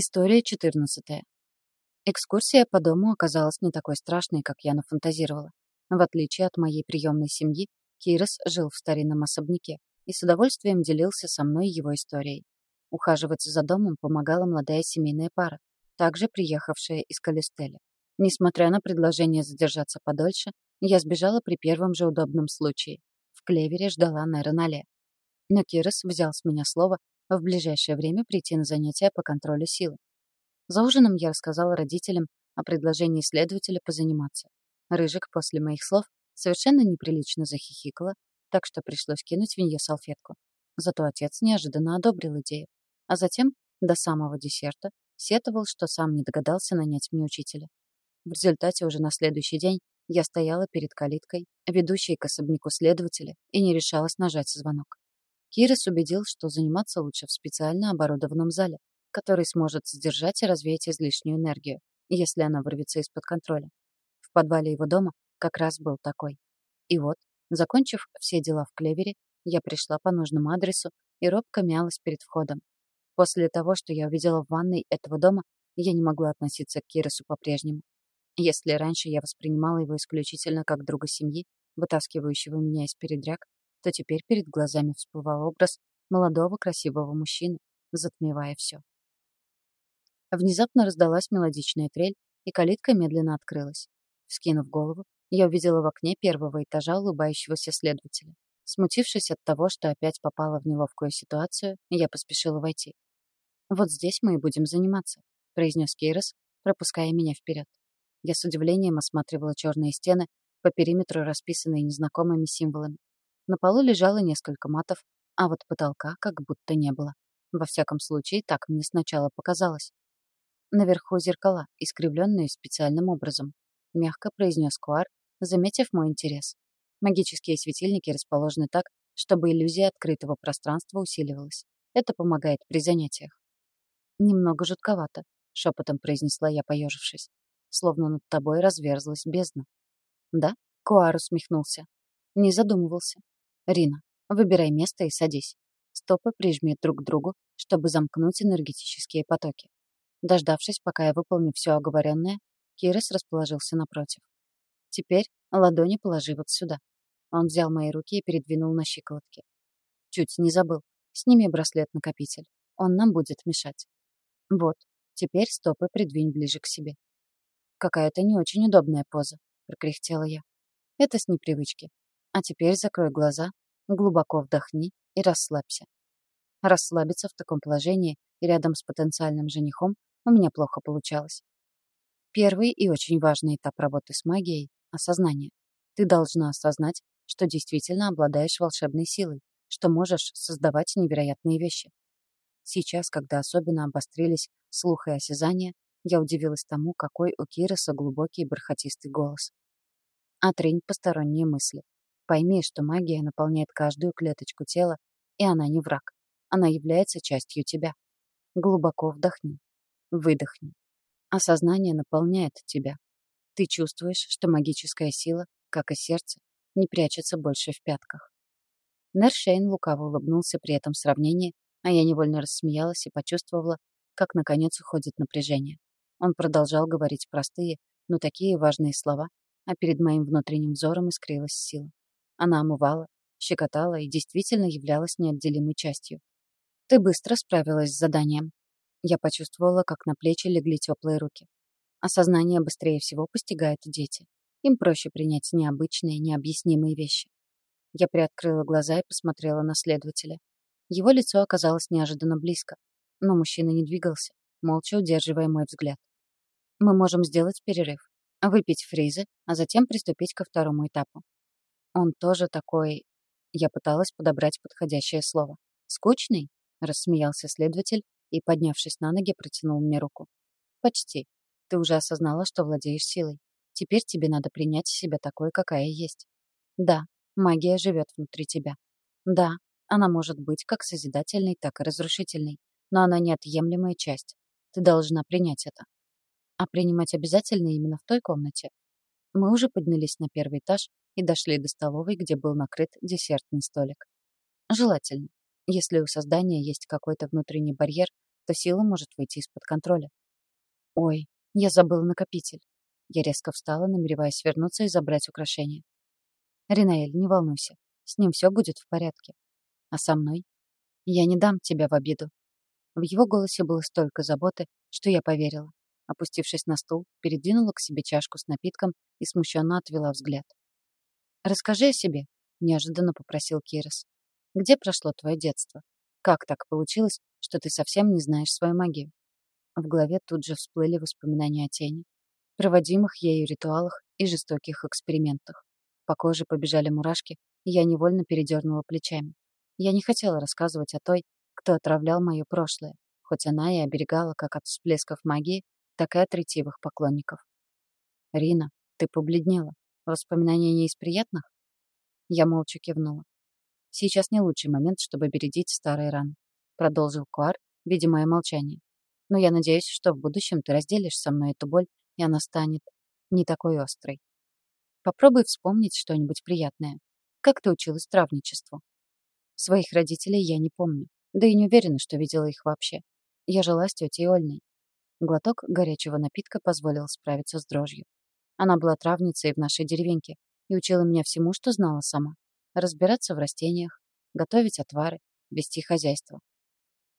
История 14. Экскурсия по дому оказалась не такой страшной, как я нафантазировала. В отличие от моей приемной семьи, Кирос жил в старинном особняке и с удовольствием делился со мной его историей. Ухаживать за домом помогала молодая семейная пара, также приехавшая из Калистеля. Несмотря на предложение задержаться подольше, я сбежала при первом же удобном случае. В клевере ждала Нера Нале. Но Кирос взял с меня слово в ближайшее время прийти на занятия по контролю силы. За ужином я рассказала родителям о предложении следователя позаниматься. Рыжик после моих слов совершенно неприлично захихикала, так что пришлось кинуть в нее салфетку. Зато отец неожиданно одобрил идею. А затем, до самого десерта, сетовал, что сам не догадался нанять мне учителя. В результате уже на следующий день я стояла перед калиткой, ведущей к особняку следователя, и не решалась нажать звонок. Кирис убедил, что заниматься лучше в специально оборудованном зале, который сможет сдержать и развеять излишнюю энергию, если она вырвется из-под контроля. В подвале его дома как раз был такой. И вот, закончив все дела в клевере, я пришла по нужному адресу и робко мялась перед входом. После того, что я увидела в ванной этого дома, я не могла относиться к Кирису по-прежнему. Если раньше я воспринимала его исключительно как друга семьи, вытаскивающего меня из передряг, то теперь перед глазами всплывал образ молодого красивого мужчины, затмевая все. Внезапно раздалась мелодичная трель, и калитка медленно открылась. Вскинув голову, я увидела в окне первого этажа улыбающегося следователя. Смутившись от того, что опять попала в неловкую ситуацию, я поспешила войти. «Вот здесь мы и будем заниматься», — произнес Кейрос, пропуская меня вперед. Я с удивлением осматривала черные стены, по периметру расписанные незнакомыми символами. На полу лежало несколько матов, а вот потолка как будто не было. Во всяком случае, так мне сначала показалось. Наверху зеркала, искривленные специальным образом. Мягко произнес Куар, заметив мой интерес. Магические светильники расположены так, чтобы иллюзия открытого пространства усиливалась. Это помогает при занятиях. «Немного жутковато», — шепотом произнесла я, поежившись. «Словно над тобой разверзлась бездна». «Да?» — Куар усмехнулся. Не задумывался. Рина, выбирай место и садись. Стопы прижми друг к другу, чтобы замкнуть энергетические потоки. Дождавшись, пока я выполню все оговоренное, Кирис расположился напротив. Теперь ладони положи вот сюда. Он взял мои руки и передвинул на щиколотки. Чуть не забыл. Сними браслет-накопитель. Он нам будет мешать. Вот. Теперь стопы придвинь ближе к себе. Какая-то не очень удобная поза, прокряхтела я. Это с непривычки. А теперь закрой глаза, глубоко вдохни и расслабься. Расслабиться в таком положении и рядом с потенциальным женихом у меня плохо получалось. Первый и очень важный этап работы с магией — осознание. Ты должна осознать, что действительно обладаешь волшебной силой, что можешь создавать невероятные вещи. Сейчас, когда особенно обострились слух и осязание, я удивилась тому, какой у Кироса глубокий бархатистый голос. Отринь посторонние мысли. Пойми, что магия наполняет каждую клеточку тела, и она не враг. Она является частью тебя. Глубоко вдохни. Выдохни. Осознание наполняет тебя. Ты чувствуешь, что магическая сила, как и сердце, не прячется больше в пятках. Нершейн лукаво улыбнулся при этом сравнении, а я невольно рассмеялась и почувствовала, как наконец уходит напряжение. Он продолжал говорить простые, но такие важные слова, а перед моим внутренним взором искрилась сила. Она омывала, щекотала и действительно являлась неотделимой частью. Ты быстро справилась с заданием. Я почувствовала, как на плечи легли теплые руки. Осознание быстрее всего постигают дети. Им проще принять необычные, необъяснимые вещи. Я приоткрыла глаза и посмотрела на следователя. Его лицо оказалось неожиданно близко, но мужчина не двигался, молча удерживая мой взгляд. Мы можем сделать перерыв, выпить фризы, а затем приступить ко второму этапу. Он тоже такой... Я пыталась подобрать подходящее слово. «Скучный?» — рассмеялся следователь и, поднявшись на ноги, протянул мне руку. «Почти. Ты уже осознала, что владеешь силой. Теперь тебе надо принять себя такой, какая есть. Да, магия живет внутри тебя. Да, она может быть как созидательной, так и разрушительной, но она неотъемлемая часть. Ты должна принять это. А принимать обязательно именно в той комнате. Мы уже поднялись на первый этаж и дошли до столовой, где был накрыт десертный столик. Желательно. Если у создания есть какой-то внутренний барьер, то сила может выйти из-под контроля. Ой, я забыла накопитель. Я резко встала, намереваясь вернуться и забрать украшение. Ринаэль, не волнуйся. С ним все будет в порядке. А со мной? Я не дам тебя в обиду. В его голосе было столько заботы, что я поверила. Опустившись на стул, передвинула к себе чашку с напитком и смущенно отвела взгляд. «Расскажи о себе», — неожиданно попросил Кирос. «Где прошло твое детство? Как так получилось, что ты совсем не знаешь свою магию?» В голове тут же всплыли воспоминания о тени, проводимых ею ритуалах и жестоких экспериментах. По коже побежали мурашки, и я невольно передернула плечами. Я не хотела рассказывать о той, кто отравлял мое прошлое, хоть она и оберегала как от всплесков магии, так и от ретивых поклонников. «Рина, ты побледнела. Воспоминания не из приятных?» Я молча кивнула. «Сейчас не лучший момент, чтобы бередить старые раны», продолжил Куар, видя мое молчание. «Но я надеюсь, что в будущем ты разделишь со мной эту боль, и она станет не такой острой. Попробуй вспомнить что-нибудь приятное. Как ты училась травничеству?» Своих родителей я не помню, да и не уверена, что видела их вообще. Я жила с тетей Ольной. Глоток горячего напитка позволил справиться с дрожью. Она была травницей в нашей деревеньке и учила меня всему, что знала сама. Разбираться в растениях, готовить отвары, вести хозяйство.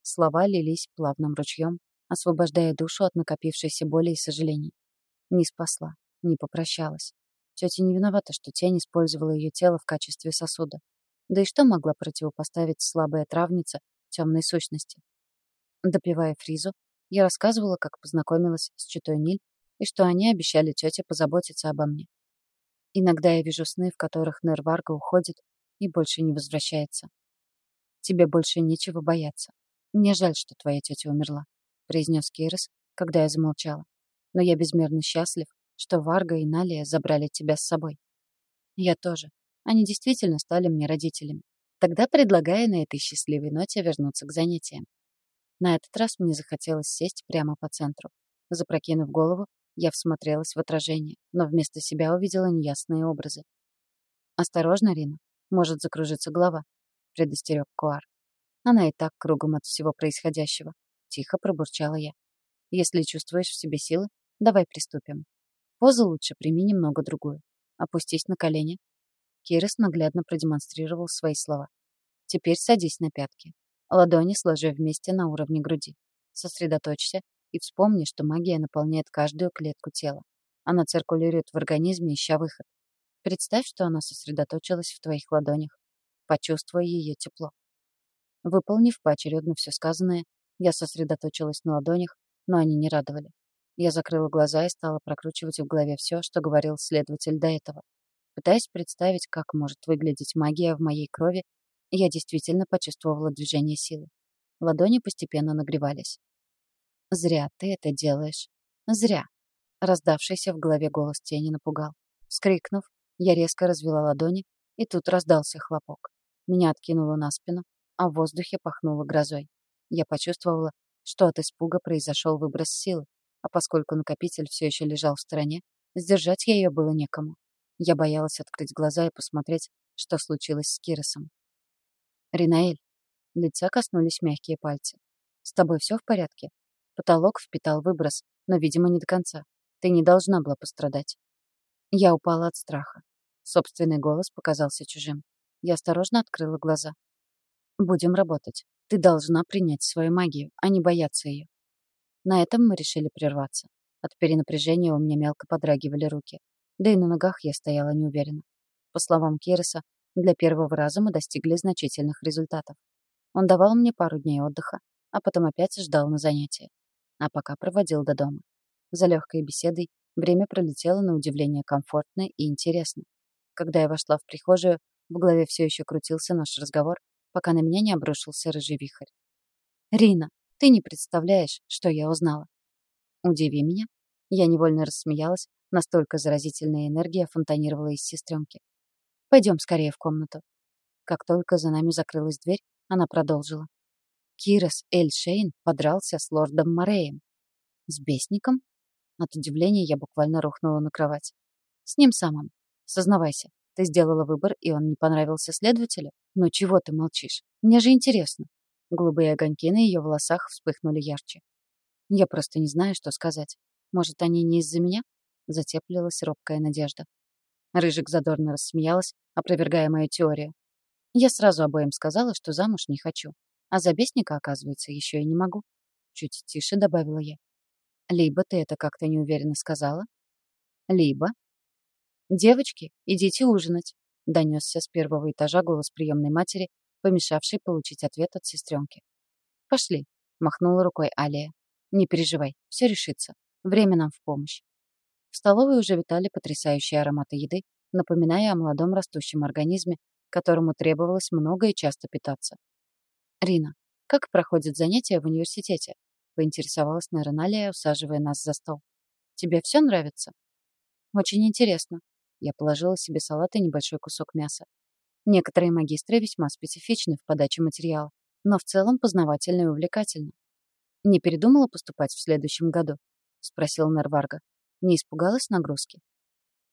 Слова лились плавным ручьем, освобождая душу от накопившейся боли и сожалений. Не спасла, не попрощалась. Тетя не виновата, что тень использовала ее тело в качестве сосуда. Да и что могла противопоставить слабая травница темной сущности? Допивая фризу, я рассказывала, как познакомилась с читой Ниль и что они обещали тете позаботиться обо мне. Иногда я вижу сны, в которых Нерварга уходит и больше не возвращается. Тебе больше нечего бояться. Мне жаль, что твоя тетя умерла, произнес Кирос, когда я замолчала. Но я безмерно счастлив, что Варга и Налия забрали тебя с собой. Я тоже. Они действительно стали мне родителями. Тогда предлагаю на этой счастливой ноте вернуться к занятиям. На этот раз мне захотелось сесть прямо по центру. Запрокинув голову, я всмотрелась в отражение, но вместо себя увидела неясные образы. «Осторожно, Рина, может закружиться голова», — предостерег Куар. Она и так кругом от всего происходящего. Тихо пробурчала я. «Если чувствуешь в себе силы, давай приступим. Позу лучше прими немного другую. Опустись на колени». Кирис наглядно продемонстрировал свои слова. «Теперь садись на пятки. Ладони сложи вместе на уровне груди. Сосредоточься и вспомни, что магия наполняет каждую клетку тела. Она циркулирует в организме, ища выход. Представь, что она сосредоточилась в твоих ладонях. Почувствуй ее тепло. Выполнив поочередно все сказанное, я сосредоточилась на ладонях, но они не радовали. Я закрыла глаза и стала прокручивать в голове все, что говорил следователь до этого. Пытаясь представить, как может выглядеть магия в моей крови, я действительно почувствовала движение силы. Ладони постепенно нагревались. «Зря ты это делаешь. Зря!» Раздавшийся в голове голос тени напугал. Вскрикнув, я резко развела ладони, и тут раздался хлопок. Меня откинуло на спину, а в воздухе пахнуло грозой. Я почувствовала, что от испуга произошел выброс силы, а поскольку накопитель все еще лежал в стороне, сдержать ее было некому. Я боялась открыть глаза и посмотреть, что случилось с Киросом. «Ринаэль!» Лица коснулись мягкие пальцы. «С тобой все в порядке?» Потолок впитал выброс, но, видимо, не до конца. Ты не должна была пострадать. Я упала от страха. Собственный голос показался чужим. Я осторожно открыла глаза. «Будем работать. Ты должна принять свою магию, а не бояться ее». На этом мы решили прерваться. От перенапряжения у меня мелко подрагивали руки. Да и на ногах я стояла неуверенно. По словам Кириса, для первого раза мы достигли значительных результатов. Он давал мне пару дней отдыха, а потом опять ждал на занятия а пока проводил до дома. За легкой беседой время пролетело на удивление комфортно и интересно. Когда я вошла в прихожую, в голове все еще крутился наш разговор, пока на меня не обрушился рыжий вихрь. «Рина, ты не представляешь, что я узнала». «Удиви меня». Я невольно рассмеялась, настолько заразительная энергия фонтанировала из сестренки. «Пойдем скорее в комнату». Как только за нами закрылась дверь, она продолжила. Кирос Эльшейн подрался с лордом Мореем. С бесником? От удивления я буквально рухнула на кровать. С ним самым. Сознавайся, ты сделала выбор, и он не понравился следователю? Ну чего ты молчишь? Мне же интересно. Голубые огоньки на ее волосах вспыхнули ярче. Я просто не знаю, что сказать. Может, они не из-за меня? Затеплилась робкая надежда. Рыжик задорно рассмеялась, опровергая мою теорию. Я сразу обоим сказала, что замуж не хочу. А за бесника, оказывается, еще и не могу. Чуть тише добавила я. Либо ты это как-то неуверенно сказала, либо... «Девочки, идите ужинать», — донесся с первого этажа голос приемной матери, помешавший получить ответ от сестренки. «Пошли», — махнула рукой Алия. «Не переживай, все решится. Время нам в помощь». В столовой уже витали потрясающие ароматы еды, напоминая о молодом растущем организме, которому требовалось много и часто питаться. «Рина, как проходят занятия в университете?» — поинтересовалась Нероналия, усаживая нас за стол. «Тебе все нравится?» «Очень интересно». Я положила себе салат и небольшой кусок мяса. Некоторые магистры весьма специфичны в подаче материала, но в целом познавательно и увлекательно. «Не передумала поступать в следующем году?» — спросил Нарварга. Не испугалась нагрузки?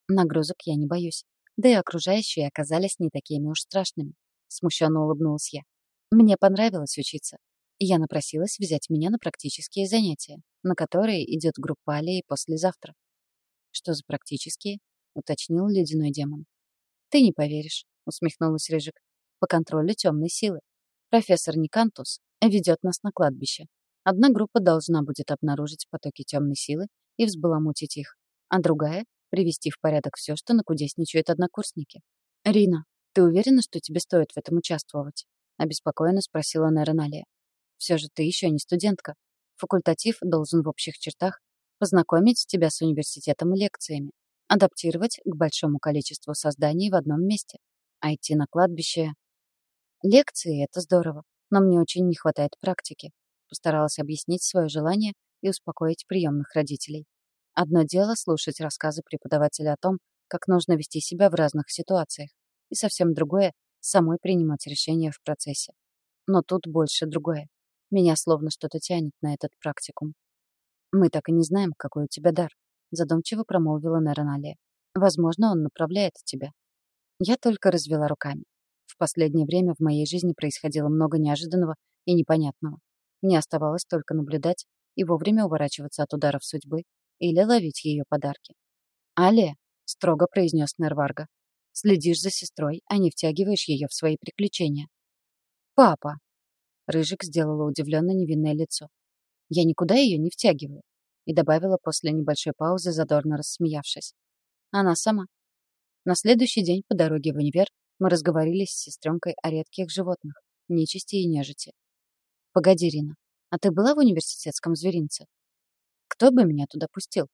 Нагрузок я не боюсь. Да и окружающие оказались не такими уж страшными. Смущенно улыбнулась я. Мне понравилось учиться. Я напросилась взять меня на практические занятия, на которые идет группа Алии послезавтра. Что за практические? Уточнил ледяной демон. Ты не поверишь, усмехнулась Рыжик. По контролю темной силы. Профессор Никантус ведет нас на кладбище. Одна группа должна будет обнаружить потоки темной силы и взбаламутить их, а другая — привести в порядок все, что накудесничают однокурсники. «Рина, ты уверена, что тебе стоит в этом участвовать?» — обеспокоенно спросила Нероналия. «Все же ты еще не студентка. Факультатив должен в общих чертах познакомить тебя с университетом и лекциями, адаптировать к большому количеству созданий в одном месте, а идти на кладбище... Лекции — это здорово, но мне очень не хватает практики. Постаралась объяснить свое желание и успокоить приемных родителей. Одно дело слушать рассказы преподавателя о том, как нужно вести себя в разных ситуациях, и совсем другое — самой принимать решения в процессе. Но тут больше другое. Меня словно что-то тянет на этот практикум. «Мы так и не знаем, какой у тебя дар», — задумчиво промолвила Нероналия. «Возможно, он направляет тебя». Я только развела руками. В последнее время в моей жизни происходило много неожиданного и непонятного. Мне оставалось только наблюдать и вовремя уворачиваться от ударов судьбы или ловить ее подарки. «Але», — строго произнес Нерварга, — «следишь за сестрой, а не втягиваешь ее в свои приключения». «Папа!» — Рыжик сделала удивленно невинное лицо. «Я никуда ее не втягиваю», и добавила после небольшой паузы, задорно рассмеявшись. «Она сама». На следующий день по дороге в универ мы разговорились с сестренкой о редких животных, нечисти и нежити. «Погоди, Рина, а ты была в университетском зверинце? Кто бы меня туда пустил?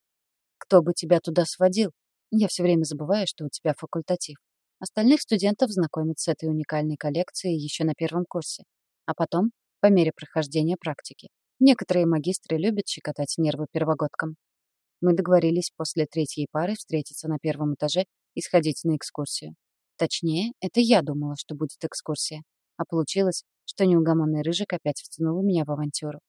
Кто бы тебя туда сводил? Я все время забываю, что у тебя факультатив. Остальных студентов знакомят с этой уникальной коллекцией еще на первом курсе. А потом, по мере прохождения практики. Некоторые магистры любят щекотать нервы первогодкам. Мы договорились после третьей пары встретиться на первом этаже и сходить на экскурсию. Точнее, это я думала, что будет экскурсия. А получилось, что неугомонный рыжик опять втянул меня в авантюру.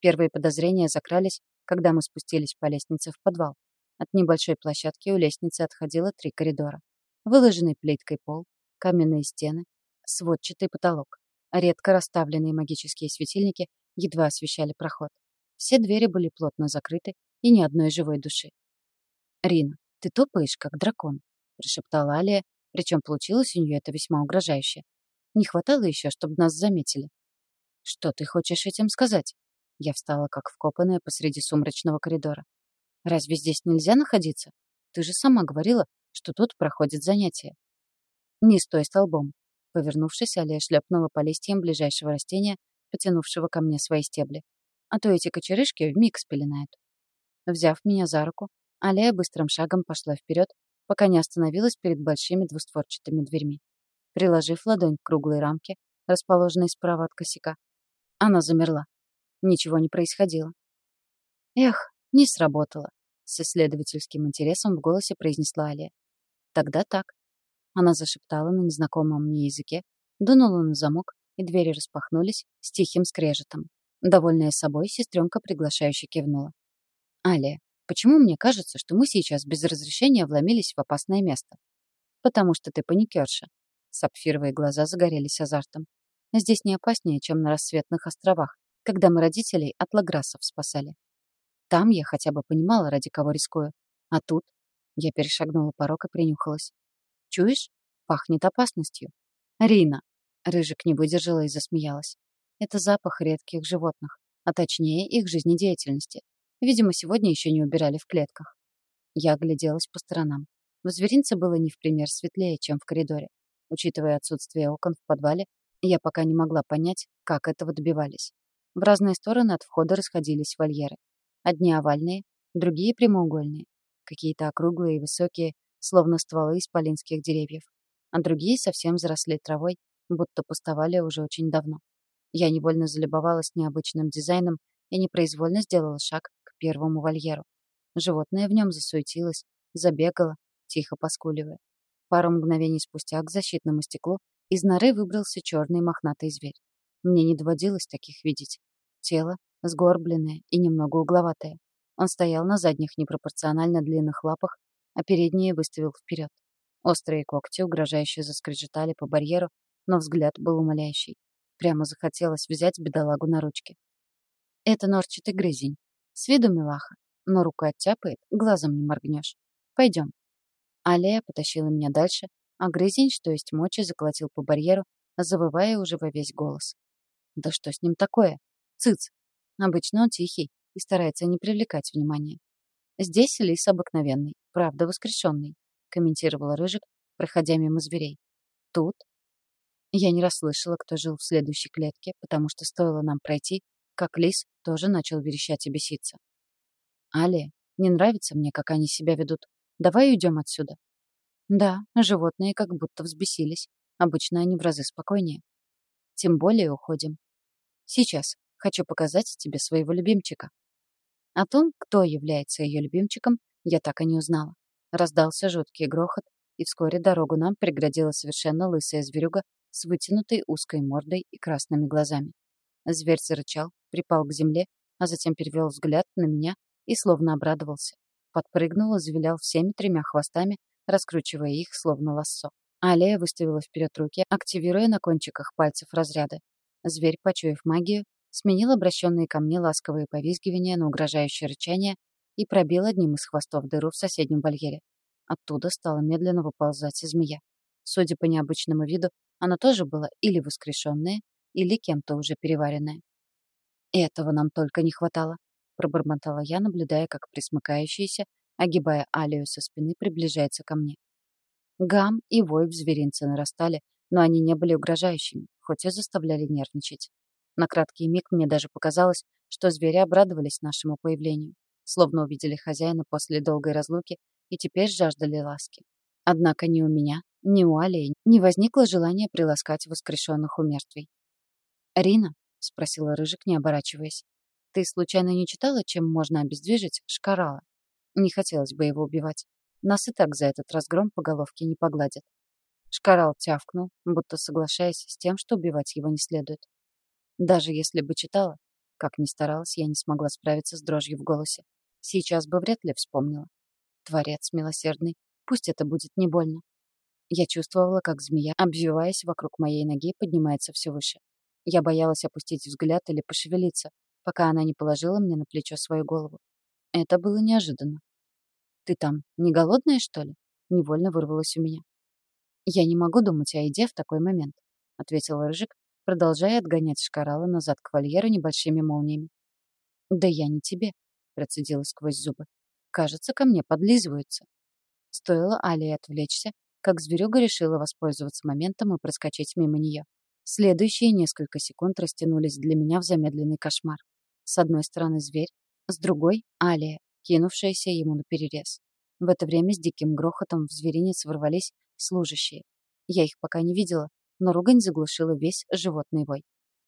Первые подозрения закрались, когда мы спустились по лестнице в подвал. От небольшой площадки у лестницы отходило три коридора. Выложенный плиткой пол, каменные стены, сводчатый потолок. Редко расставленные магические светильники едва освещали проход. Все двери были плотно закрыты и ни одной живой души. «Рина, ты топаешь, как дракон», — прошептала Алия, причем получилось у нее это весьма угрожающе. Не хватало еще, чтобы нас заметили. Что ты хочешь этим сказать? Я встала как вкопанная посреди сумрачного коридора. Разве здесь нельзя находиться? Ты же сама говорила, что тут проходят занятия. Не стой столбом. Повернувшись, Алия шлепнула по листьям ближайшего растения, потянувшего ко мне свои стебли. А то эти кочерышки вмиг спеленают. Взяв меня за руку, Алия быстрым шагом пошла вперед, пока не остановилась перед большими двустворчатыми дверьми. Приложив ладонь к круглой рамке, расположенной справа от косяка, она замерла. Ничего не происходило. «Эх, не сработало», — с исследовательским интересом в голосе произнесла Алия. «Тогда так». Она зашептала на незнакомом мне языке, дунула на замок, и двери распахнулись с тихим скрежетом. Довольная собой, сестренка приглашающе кивнула. «Алия, почему мне кажется, что мы сейчас без разрешения вломились в опасное место?» «Потому что ты паникерша», Сапфировые глаза загорелись азартом. Здесь не опаснее, чем на рассветных островах, когда мы родителей от лаграсов спасали. Там я хотя бы понимала, ради кого рискую. А тут я перешагнула порог и принюхалась. Чуешь? Пахнет опасностью. Рина. Рыжик не выдержала и засмеялась. Это запах редких животных, а точнее их жизнедеятельности. Видимо, сегодня еще не убирали в клетках. Я огляделась по сторонам. В зверинце было не в пример светлее, чем в коридоре. Учитывая отсутствие окон в подвале, я пока не могла понять, как этого добивались. В разные стороны от входа расходились вольеры. Одни овальные, другие прямоугольные. Какие-то округлые и высокие, словно стволы исполинских деревьев. А другие совсем заросли травой, будто пустовали уже очень давно. Я невольно залюбовалась необычным дизайном и непроизвольно сделала шаг к первому вольеру. Животное в нем засуетилось, забегало, тихо поскуливая. Пару мгновений спустя к защитному стеклу из норы выбрался черный мохнатый зверь. Мне не доводилось таких видеть. Тело сгорбленное и немного угловатое. Он стоял на задних непропорционально длинных лапах, а передние выставил вперед. Острые когти угрожающе заскрежетали по барьеру, но взгляд был умоляющий. Прямо захотелось взять бедолагу на ручки. Это норчатый грызень. С виду милаха, но рука оттяпает, глазом не моргнешь. Пойдем. Алия потащила меня дальше, а грызень, что есть мочи, заколотил по барьеру, завывая уже во весь голос. Да что с ним такое? Цыц! Обычно он тихий и старается не привлекать внимания. Здесь лис обыкновенный, правда воскрешенный, комментировала Рыжик, проходя мимо зверей. Тут я не расслышала, кто жил в следующей клетке, потому что стоило нам пройти, как лис тоже начал верещать и беситься. «Али, не нравится мне, как они себя ведут. Давай уйдем отсюда». Да, животные как будто взбесились. Обычно они в разы спокойнее. Тем более уходим. Сейчас хочу показать тебе своего любимчика. О том, кто является ее любимчиком, я так и не узнала. Раздался жуткий грохот, и вскоре дорогу нам преградила совершенно лысая зверюга с вытянутой узкой мордой и красными глазами. Зверь зарычал, припал к земле, а затем перевел взгляд на меня и словно обрадовался. Подпрыгнул и завилял всеми тремя хвостами, раскручивая их, словно лассо. Алия выставила вперед руки, активируя на кончиках пальцев разряды. Зверь, почуяв магию, сменил обращенные ко мне ласковые повизгивания на угрожающее рычание и пробил одним из хвостов дыру в соседнем вольере. Оттуда стала медленно выползать змея. Судя по необычному виду, она тоже была или воскрешенная, или кем-то уже переваренная. «Этого нам только не хватало», — пробормотала я, наблюдая, как присмыкающаяся, огибая Алию со спины, приближается ко мне. Гам и вой в зверинце нарастали, но они не были угрожающими, хоть и заставляли нервничать. На краткий миг мне даже показалось, что звери обрадовались нашему появлению, словно увидели хозяина после долгой разлуки и теперь жаждали ласки. Однако ни у меня, ни у Алии не возникло желания приласкать воскрешенных у мертвей. «Рина?» — спросила Рыжик, не оборачиваясь. «Ты случайно не читала, чем можно обездвижить шкарала? Не хотелось бы его убивать. Нас и так за этот разгром по головке не погладят». Шкарал тявкнул, будто соглашаясь с тем, что убивать его не следует. Даже если бы читала, как ни старалась, я не смогла справиться с дрожью в голосе. Сейчас бы вряд ли вспомнила. Творец милосердный, пусть это будет не больно. Я чувствовала, как змея, обвиваясь вокруг моей ноги, поднимается все выше. Я боялась опустить взгляд или пошевелиться, пока она не положила мне на плечо свою голову. Это было неожиданно. «Ты там не голодная, что ли?» Невольно вырвалось у меня. «Я не могу думать о еде в такой момент», — ответил Рыжик, продолжая отгонять шкарала назад к вольеру небольшими молниями. «Да я не тебе», — процедила сквозь зубы. «Кажется, ко мне подлизываются». Стоило Алии отвлечься, как зверюга решила воспользоваться моментом и проскочить мимо нее. Следующие несколько секунд растянулись для меня в замедленный кошмар. С одной стороны зверь, с другой — Алия, кинувшаяся ему на перерез. В это время с диким грохотом в зверинец ворвались служащие. Я их пока не видела, но ругань заглушила весь животный вой.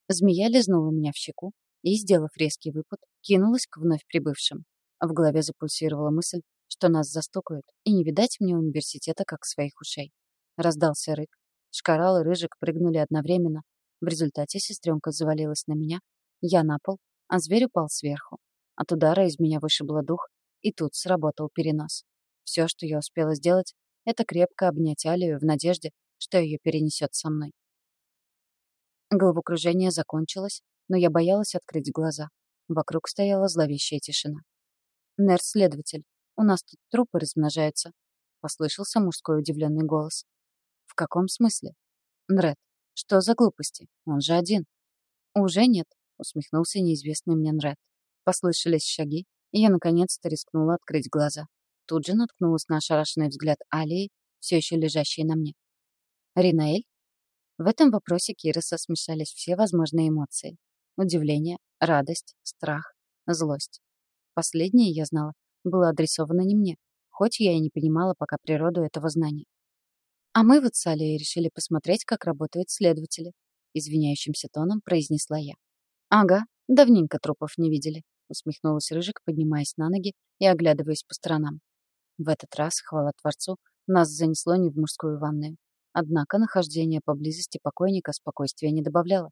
Змея лизнула меня в щеку и, сделав резкий выпад, кинулась к вновь прибывшим. В голове запульсировала мысль, что нас застукают, и не видать мне университета как своих ушей. Раздался рык. Шкарал и Рыжик прыгнули одновременно. В результате сестренка завалилась на меня, я на пол, а зверь упал сверху. От удара из меня вышибло дух, и тут сработал перенос. Все, что я успела сделать, это крепко обнять Алию в надежде, что ее перенесет со мной. Головокружение закончилось, но я боялась открыть глаза. Вокруг стояла зловещая тишина. «Нерс-следователь, у нас тут трупы размножаются», — послышался мужской удивленный голос. «В каком смысле?» «Нред, что за глупости? Он же один». «Уже нет», — усмехнулся неизвестный мне Нред. Послышались шаги, и я наконец-то рискнула открыть глаза. Тут же наткнулась на ошарашенный взгляд Алии, все еще лежащей на мне. «Ринаэль?» В этом вопросе Кироса смешались все возможные эмоции. Удивление, радость, страх, злость. Последнее, я знала, было адресовано не мне, хоть я и не понимала пока природу этого знания. А мы с Алией решили посмотреть, как работают следователи. Извиняющимся тоном произнесла я. Ага, давненько трупов не видели. Усмехнулась Рыжик, поднимаясь на ноги и оглядываясь по сторонам. В этот раз, хвала Творцу, нас занесло не в мужскую ванную. Однако нахождение поблизости покойника спокойствия не добавляло.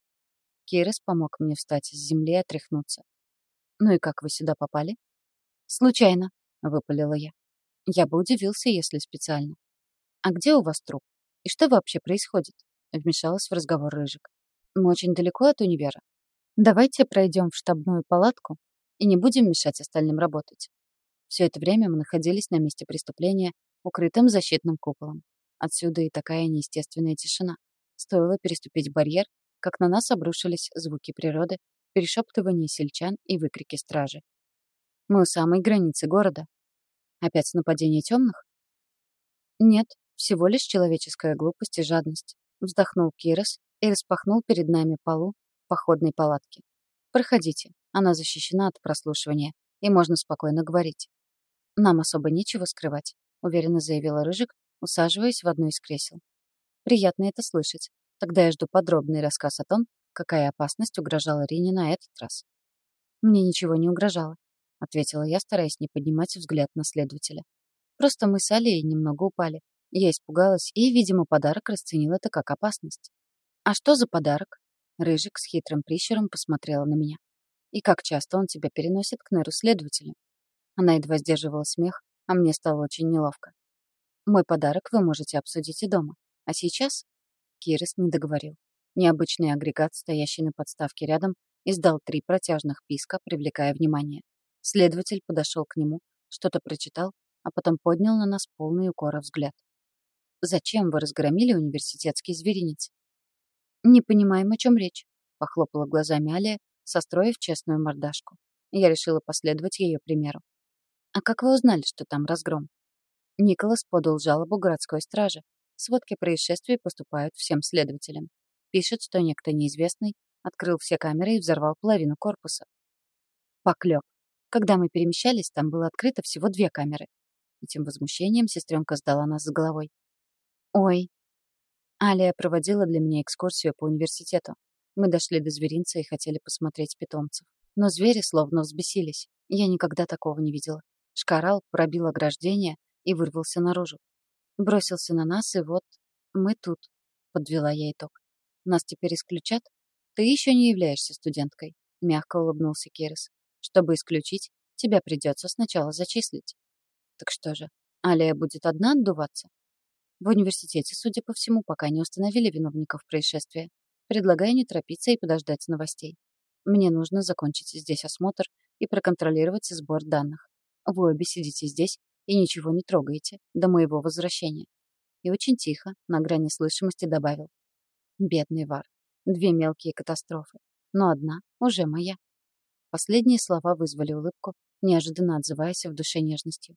Кейрес помог мне встать с земли и отряхнуться. «Ну и как вы сюда попали?» «Случайно», — выпалила я. Я бы удивился, если специально. «А где у вас труп? И что вообще происходит?» — вмешалась в разговор Рыжик. «Мы очень далеко от универа. Давайте пройдем в штабную палатку и не будем мешать остальным работать». Все это время мы находились на месте преступления, укрытым защитным куполом. Отсюда и такая неестественная тишина. Стоило переступить барьер, как на нас обрушились звуки природы, перешептывание сельчан и выкрики стражи. Мы у самой границы города. Опять нападение темных? Нет, всего лишь человеческая глупость и жадность. Вздохнул Кирос и распахнул перед нами полу походной палатки. Проходите, она защищена от прослушивания, и можно спокойно говорить. Нам особо нечего скрывать, уверенно заявила Рыжик, усаживаясь в одно из кресел. Приятно это слышать. Тогда я жду подробный рассказ о том, какая опасность угрожала Рине на этот раз. Мне ничего не угрожало, ответила я, стараясь не поднимать взгляд на следователя. Просто мы с Алией немного упали. Я испугалась и, видимо, подарок расценил это как опасность. А что за подарок? Рыжик с хитрым прищуром посмотрела на меня. И как часто он тебя переносит к неру-следователю? Она едва сдерживала смех, а мне стало очень неловко. Мой подарок вы можете обсудить и дома. А сейчас...» Кирис не договорил. Необычный агрегат, стоящий на подставке рядом, издал три протяжных писка, привлекая внимание. Следователь подошел к нему, что-то прочитал, а потом поднял на нас полный укора взгляд. «Зачем вы разгромили университетский зверинец?» «Не понимаем, о чем речь», — похлопала глазами Алия, состроив честную мордашку. Я решила последовать ее примеру. «А как вы узнали, что там разгром?» Николас подал жалобу городской страже. Сводки происшествий поступают всем следователям. Пишет, что некто неизвестный открыл все камеры и взорвал половину корпуса. Поклеп. Когда мы перемещались, там было открыто всего две камеры. Этим возмущением сестренка сдала нас с головой. Ой. Алия проводила для меня экскурсию по университету. Мы дошли до зверинца и хотели посмотреть питомцев. Но звери словно взбесились. Я никогда такого не видела. Шкарал пробил ограждение и вырвался наружу. Бросился на нас, и вот мы тут, подвела я итог. Нас теперь исключат? Ты еще не являешься студенткой, мягко улыбнулся Керес. Чтобы исключить, тебя придется сначала зачислить. Так что же, Алия будет одна отдуваться? В университете, судя по всему, пока не установили виновников происшествия. Предлагаю не торопиться и подождать новостей. Мне нужно закончить здесь осмотр и проконтролировать сбор данных. Вы обе сидите здесь и ничего не трогаете до моего возвращения. И очень тихо, на грани слышимости добавил. Бедный Вар. Две мелкие катастрофы. Но одна уже моя. Последние слова вызвали улыбку, неожиданно отзываясь в душе нежностью.